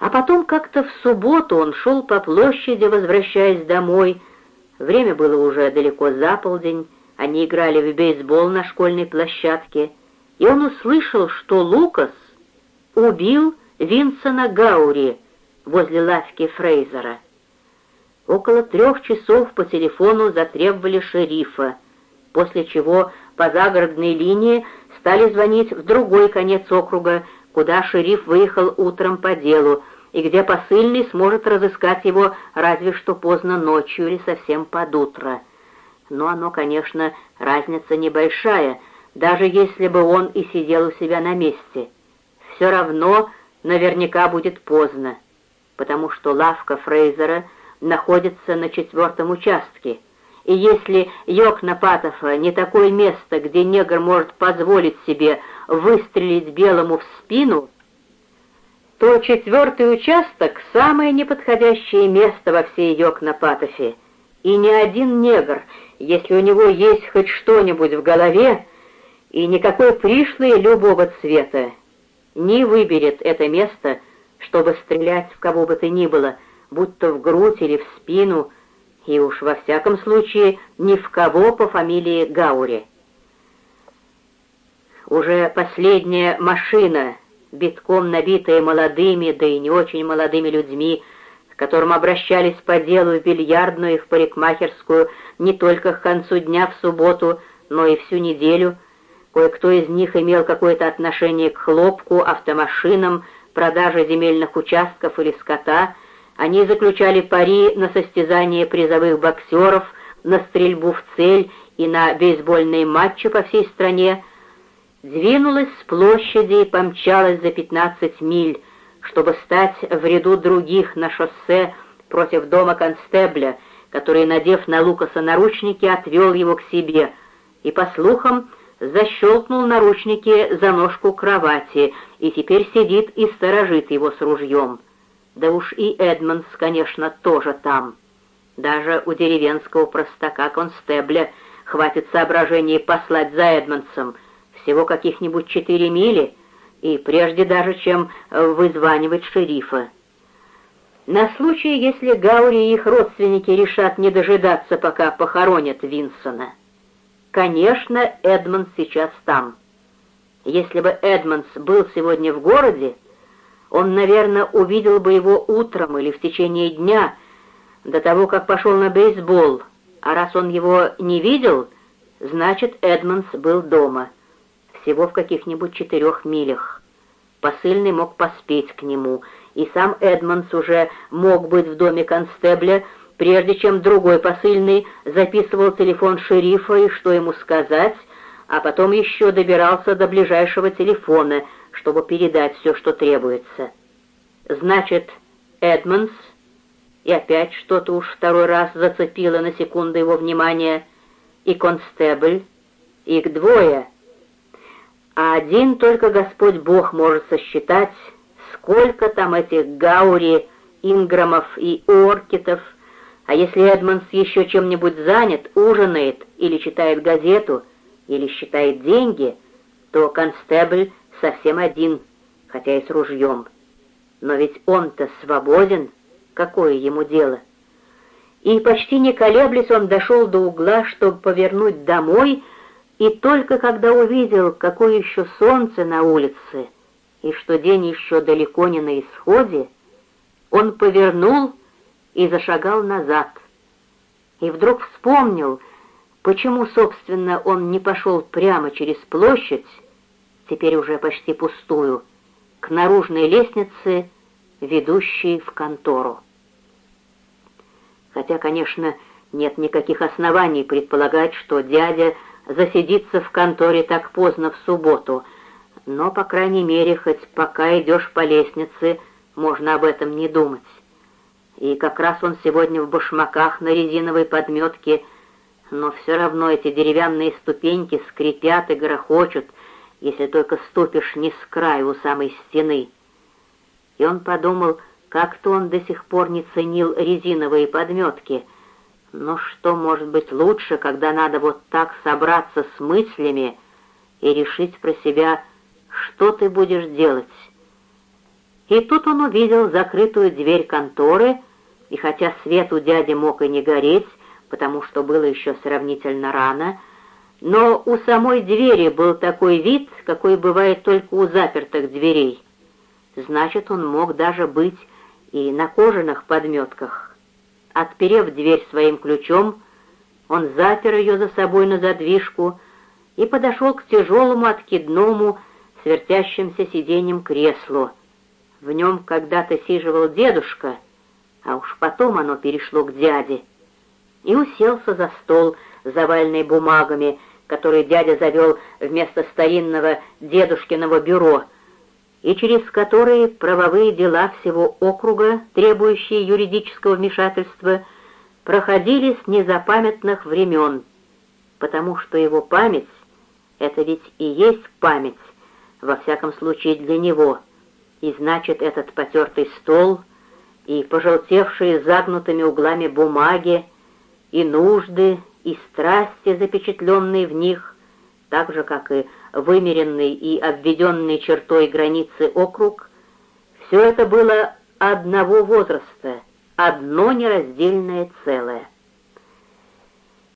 А потом как-то в субботу он шел по площади, возвращаясь домой. Время было уже далеко за полдень, они играли в бейсбол на школьной площадке, и он услышал, что Лукас убил Винсона Гаури возле лавки Фрейзера. Около трех часов по телефону затребовали шерифа, после чего по загородной линии стали звонить в другой конец округа, куда шериф выехал утром по делу, и где посыльный сможет разыскать его разве что поздно ночью или совсем под утро. Но оно, конечно, разница небольшая, даже если бы он и сидел у себя на месте. Все равно наверняка будет поздно, потому что лавка Фрейзера находится на четвертом участке, и если Йокнапатофа не такое место, где негр может позволить себе выстрелить белому в спину, то четвертый участок — самое неподходящее место во всей Йокнапатофе, и ни один негр, если у него есть хоть что-нибудь в голове, и никакой пришлый любого цвета, не выберет это место, чтобы стрелять в кого бы то ни было, будь то в грудь или в спину, и уж во всяком случае ни в кого по фамилии Гаури. Уже последняя машина битком набитая молодыми, да и не очень молодыми людьми, к которым обращались по делу в бильярдную и в парикмахерскую не только к концу дня в субботу, но и всю неделю. Кое-кто из них имел какое-то отношение к хлопку, автомашинам, продаже земельных участков или скота. Они заключали пари на состязание призовых боксеров, на стрельбу в цель и на бейсбольные матчи по всей стране, двинулась с площади и помчалась за 15 миль, чтобы стать в ряду других на шоссе против дома констебля, который, надев на Лукаса наручники, отвел его к себе и, по слухам, защелкнул наручники за ножку кровати и теперь сидит и сторожит его с ружьем. Да уж и Эдмонс, конечно, тоже там. Даже у деревенского простака констебля хватит соображений послать за Эдмонсом — всего каких-нибудь четыре мили, и прежде даже, чем э, вызванивать шерифа. На случай, если Гаури и их родственники решат не дожидаться, пока похоронят Винсона. Конечно, Эдмонс сейчас там. Если бы Эдмонс был сегодня в городе, он, наверное, увидел бы его утром или в течение дня, до того, как пошел на бейсбол, а раз он его не видел, значит, Эдмонс был дома всего в каких-нибудь четырех милях. Посыльный мог поспеть к нему, и сам Эдмонс уже мог быть в доме констебля, прежде чем другой посыльный записывал телефон шерифа и что ему сказать, а потом еще добирался до ближайшего телефона, чтобы передать все, что требуется. Значит, Эдмонс, и опять что-то уж второй раз зацепило на секунду его внимание, и констебль, их двое — а один только Господь Бог может сосчитать, сколько там этих Гаури, Инграмов и Оркитов, а если Эдмонс еще чем-нибудь занят, ужинает или читает газету, или считает деньги, то констебль совсем один, хотя и с ружьем. Но ведь он-то свободен, какое ему дело? И почти не колеблясь он дошел до угла, чтобы повернуть домой, и только когда увидел, какое еще солнце на улице, и что день еще далеко не на исходе, он повернул и зашагал назад. И вдруг вспомнил, почему, собственно, он не пошел прямо через площадь, теперь уже почти пустую, к наружной лестнице, ведущей в контору. Хотя, конечно, нет никаких оснований предполагать, что дядя засидится в конторе так поздно в субботу, но, по крайней мере, хоть пока идешь по лестнице, можно об этом не думать. И как раз он сегодня в башмаках на резиновой подметке, но все равно эти деревянные ступеньки скрипят и грохочут, если только ступишь не с краю у самой стены. И он подумал, как-то он до сих пор не ценил резиновые подметки — но что может быть лучше, когда надо вот так собраться с мыслями и решить про себя, что ты будешь делать? И тут он увидел закрытую дверь конторы, и хотя свет у дяди мог и не гореть, потому что было еще сравнительно рано, но у самой двери был такой вид, какой бывает только у запертых дверей. Значит, он мог даже быть и на кожаных подметках. Отперев дверь своим ключом, он запер ее за собой на задвижку и подошел к тяжелому откидному, свертящимся сиденьем креслу. В нем когда-то сиживал дедушка, а уж потом оно перешло к дяде, и уселся за стол, заваленный бумагами, который дядя завел вместо старинного дедушкиного бюро, и через которые правовые дела всего округа, требующие юридического вмешательства, проходили с незапамятных времен, потому что его память — это ведь и есть память, во всяком случае для него, и значит этот потертый стол и пожелтевшие загнутыми углами бумаги, и нужды, и страсти, запечатленные в них, так же, как и вымеренный и обведенный чертой границы округ, все это было одного возраста, одно нераздельное целое.